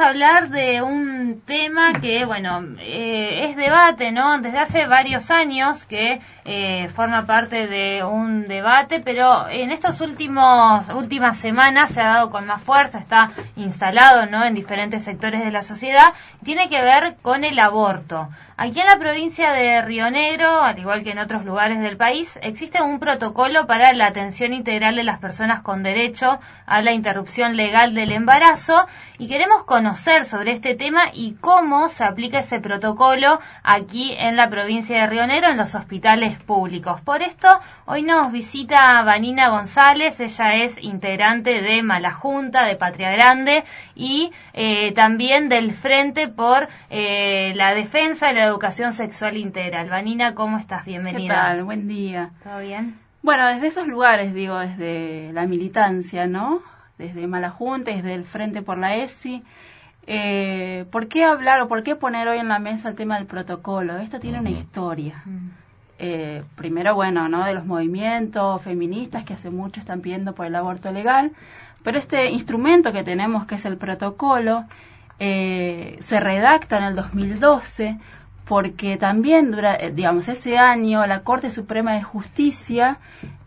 a hablar de un tema que, bueno, eh, es debate, ¿no? Desde hace varios años que eh, forma parte de un debate, pero en últimos últimas semanas se ha dado con más fuerza, está instalado, ¿no? En diferentes sectores de la sociedad, tiene que ver con el aborto. Aquí en la provincia de Río Negro, al igual que en otros lugares del país, existe un protocolo para la atención integral de las personas con derecho a la interrupción legal del embarazo y queremos conocer sobre este tema y cómo se aplica ese protocolo aquí en la provincia de Río Negro en los hospitales públicos. Por esto, hoy nos visita Vanina González, ella es integrante de Malajunta, de Patria Grande y eh, también del Frente por eh, la Defensa de la Educación Sexual Integral. Vanina, ¿cómo estás? Bienvenida. ¿Qué tal? Buen día. ¿Todo bien? Bueno, desde esos lugares, digo, desde la militancia, ¿no? Desde Malajunta, desde el Frente por la ESI. Eh, ¿Por qué hablar o por qué poner hoy en la mesa el tema del protocolo? Esto tiene una historia. Mm. Eh, primero, bueno, ¿no? De los movimientos feministas que hace mucho están pidiendo por el aborto legal, pero este instrumento que tenemos, que es el protocolo, eh, se redacta en el 2012 porque también, dura, eh, digamos, ese año la Corte Suprema de Justicia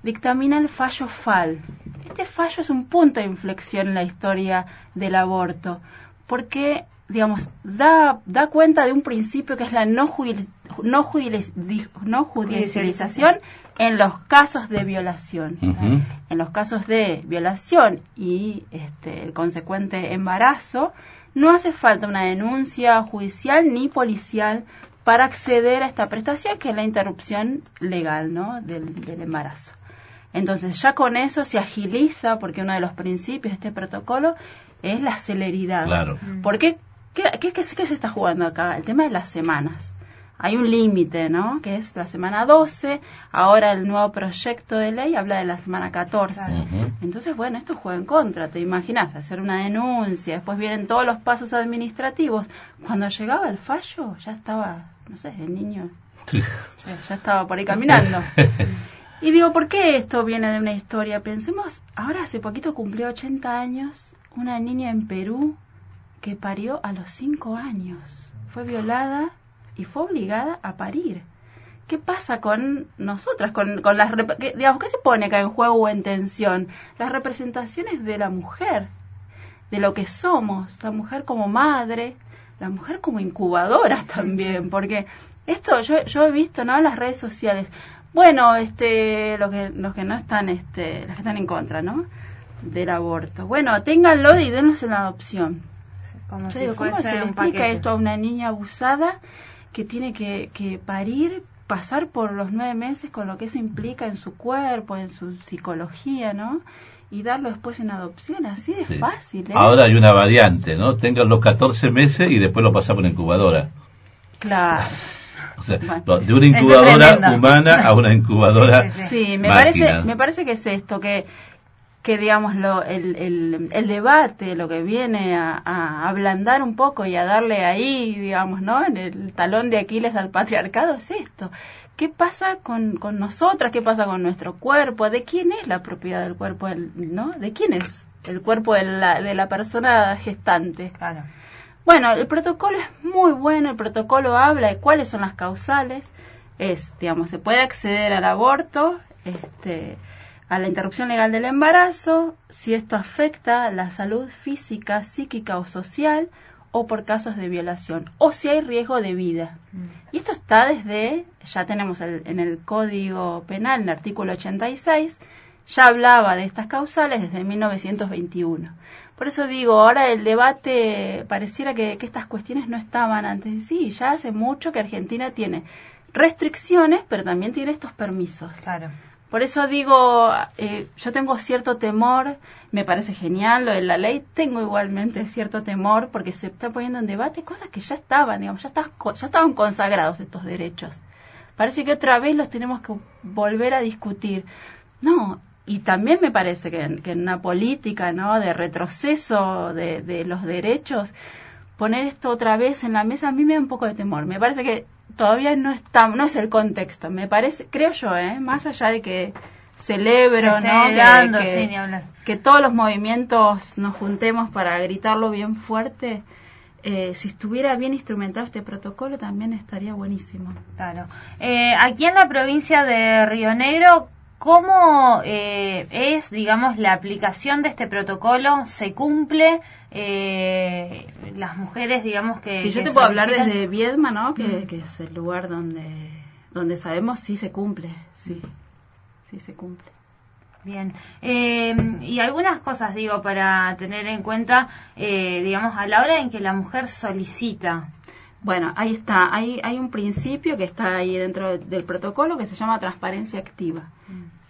dictamina el fallo FAL. Este fallo es un punto de inflexión en la historia del aborto, porque, digamos, da, da cuenta de un principio que es la no, no, judicialización en los casos de violación. En los casos de violación y este, el consecuente embarazo, no hace falta una denuncia judicial ni policial para acceder a esta prestación, que es la interrupción legal ¿no? del, embarazo. Entonces ya con eso se agiliza, porque uno de los principios de este protocolo es la celeridad. Claro. Porque, ¿qué, qué, qué, qué se está jugando acá? El tema de las semanas hay un límite, ¿no? Que es la semana 12, ahora el nuevo proyecto de ley habla de la semana 14. Entonces, bueno, esto juega en contra, te imaginas, hacer una denuncia, después vienen todos los pasos administrativos. Cuando llegaba el fallo, ya estaba, no sé, el niño ya estaba por ahí caminando. y digo, ¿por qué esto viene de una historia? Pensemos, ahora hace poquito cumplió 80 años una niña en Perú que parió a los 5 años. Fue violada y fue obligada a parir. ¿Qué pasa con nosotras? Con, con las, digamos, ¿Qué se pone acá en juego o en tensión? Las representaciones de la mujer, de lo que somos, la mujer como madre, la mujer como incubadora también, porque esto yo, yo he visto ¿no? en las redes sociales, bueno, este, los que, los que no están, este, las que están en contra, ¿no? Del aborto. Bueno, ténganlo y denos en adopción. ¿Cómo se le explica esto a una niña abusada que tiene que, que parir, pasar por los nueve meses con lo que eso implica en su cuerpo, en su psicología, ¿no? y darlo después en adopción, así de fácil. ¿eh? Ahora hay una variante, ¿no? Tengan los 14 meses y después lo pasamos por incubadora. Claro. O sea, de una incubadora humana a una incubadora Sí, me parece me parece que es esto que que digamos lo, el, el, el, debate lo que viene a, a, ablandar un poco y a darle ahí digamos no en el talón de Aquiles al patriarcado es esto. Qué pasa con, con nosotras qué pasa con nuestro cuerpo de quién es la propiedad del cuerpo no de quién es el cuerpo de la, de la persona gestante claro. Bueno el protocolo es muy bueno el protocolo habla de cuáles son las causales. Es digamos se puede acceder al aborto este a la interrupción legal del embarazo si esto afecta la salud física, psíquica o social o por casos de violación o si hay riesgo de vida. Mm. Y esto está desde, ya tenemos en el Código Penal, en el artículo 86, ya hablaba de estas causales desde 1921. Por eso digo, ahora el debate pareciera que, que estas cuestiones no estaban antes. Sí, ya hace mucho que Argentina tiene restricciones, pero también tiene estos permisos. Claro. Por eso digo, eh, yo tengo cierto temor, me parece genial lo de la ley, tengo igualmente cierto temor porque se está poniendo en debate cosas que ya estaban, digamos, ya, ya estaban consagrados estos derechos. Parece que otra vez los tenemos que volver a discutir. No, y también me parece que, en una política ¿no? de retroceso de, de los derechos, poner esto otra vez en la mesa a mí me da un poco de temor. Me parece que todavía no está, no es el contexto, me parece, creo yo, ¿eh? más allá de que celebro, ¿no? que, sí, que todos los movimientos nos juntemos para gritarlo bien fuerte. Eh, si estuviera bien instrumentado este protocolo también estaría buenísimo. Claro. Eh, aquí en la provincia de Río Negro, ¿cómo eh, es, digamos, la aplicación de este protocolo? ¿Se cumple? Eh, las mujeres, digamos, que... si yo te puedo hablar desde Viedma, ¿no? Que, Mm. que es el lugar donde, donde sabemos si se cumple, sí, sí se cumple. Bien. Eh, y algunas cosas, digo, para tener en cuenta, eh, digamos, a la hora en que la mujer solicita. Bueno, ahí está. Hay, hay un principio que está ahí dentro de- del protocolo que se llama transparencia activa.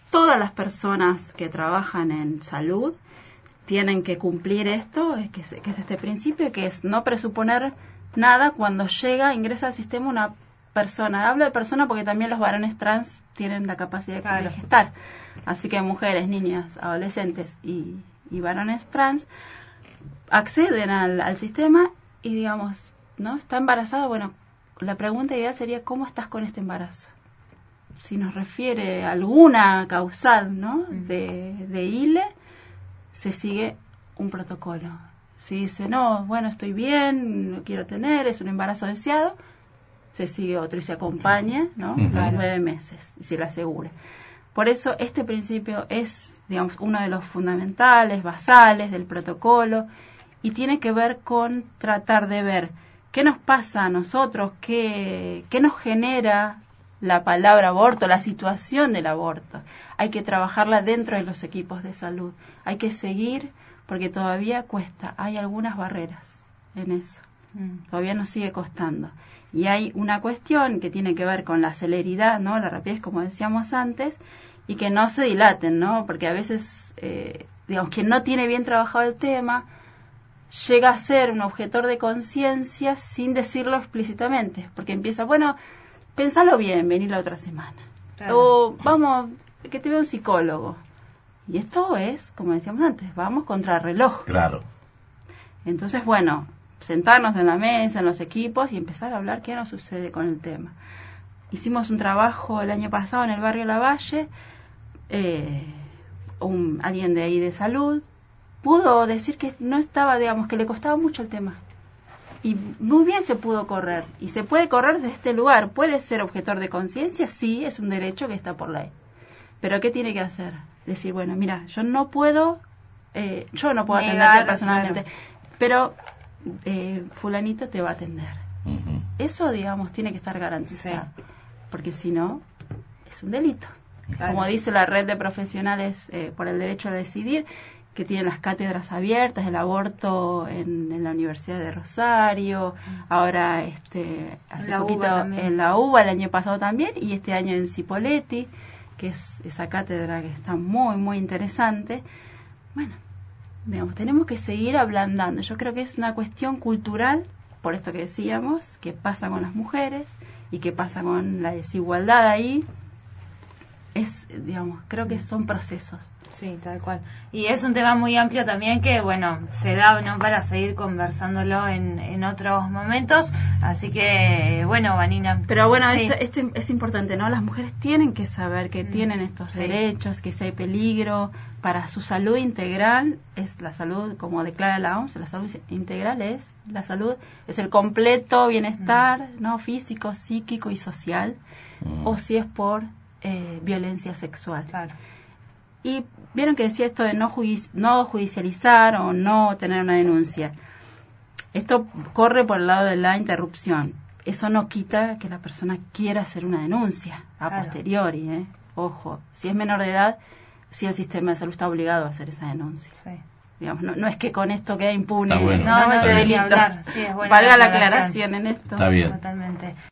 Todas las personas que trabajan en salud tienen que cumplir esto, es que, es, que es este principio, que es no presuponer nada cuando llega, ingresa al sistema una persona. Hablo de persona porque también los varones trans tienen la capacidad de- Claro. de gestar. Así que mujeres, niñas, adolescentes y, y varones trans acceden al, al sistema y digamos, ¿no? Está embarazada, bueno, la pregunta ideal sería ¿cómo estás con este embarazo? Si nos refiere a alguna causal, ¿no? De, de ILE, se sigue un protocolo. Si dice, no, bueno, estoy bien, no quiero tener, es un embarazo deseado, se sigue otro y se acompaña, ¿no? Los nueve meses, y se lo asegure. Por eso este principio es, digamos, uno de los fundamentales, basales del protocolo y tiene que ver con tratar de ver qué nos pasa a nosotros, qué, qué nos genera la palabra aborto, la situación del aborto. Hay que trabajarla dentro de los equipos de salud. Hay que seguir porque todavía cuesta. Hay algunas barreras en eso todavía nos sigue costando. Y hay una cuestión que tiene que ver con la celeridad, ¿no? La rapidez, como decíamos antes, y que no se dilaten, ¿no? Porque a veces, eh, digamos, quien no tiene bien trabajado el tema llega a ser un objetor de conciencia sin decirlo explícitamente, porque empieza, bueno, pensalo bien, vení la otra semana. Claro. O vamos, que te vea un psicólogo. Y esto es, como decíamos antes, vamos contra el reloj. Claro. Entonces, bueno, sentarnos en la mesa, en los equipos y empezar a hablar qué nos sucede con el tema. Hicimos un trabajo el año pasado en el barrio Lavalle, eh, un, alguien de ahí de salud pudo decir que no estaba, digamos, que le costaba mucho el tema. Y muy bien se pudo correr. Y se puede correr de este lugar. ¿Puede ser objetor de conciencia? Sí, es un derecho que está por ley. Pero ¿qué tiene que hacer? Decir, bueno, mira, yo no puedo, eh, yo no puedo Negar, atenderte personalmente, claro. pero eh, fulanito te va a atender. Eso, digamos, tiene que estar garantizado, porque si no, es un delito. Claro. Como dice la red de profesionales eh, por el derecho a decidir, que tienen las cátedras abiertas, el aborto en, en la Universidad de Rosario, ahora este hace la poquito en la UBA, el año pasado también, y este año en Cipoletti, que es esa cátedra que está muy, muy interesante. Bueno, digamos, tenemos que seguir ablandando. Yo creo que es una cuestión cultural, por esto que decíamos, que pasa con las mujeres y que pasa con la desigualdad ahí. Es, digamos, creo que son procesos. Sí, tal cual. Y es un tema muy amplio también que, bueno, se da ¿no? para seguir conversándolo en, en otros momentos. Así que, bueno, Vanina. Pero bueno, sí. esto, esto es importante, ¿no? Las mujeres tienen que saber que Mm, tienen estos sí. derechos, que si hay peligro para su salud integral, es la salud, como declara la OMS, la salud integral es la salud, es el completo bienestar, Mm. ¿no? Físico, psíquico y social, Mm. o si es por eh, violencia sexual. Claro. Y vieron que decía esto de no, judici- no judicializar o no tener una denuncia. Esto corre por el lado de la interrupción. Eso no quita que la persona quiera hacer una denuncia a Claro. posteriori. ¿eh? Ojo, si es menor de edad, si el sistema de salud está obligado a hacer esa denuncia. Sí. Digamos, no, no es que con esto quede impune Está bueno. No, no, ese ni delito. hablar. Sí, es buena Valga la aclaración. aclaración en esto. Está bien. Totalmente.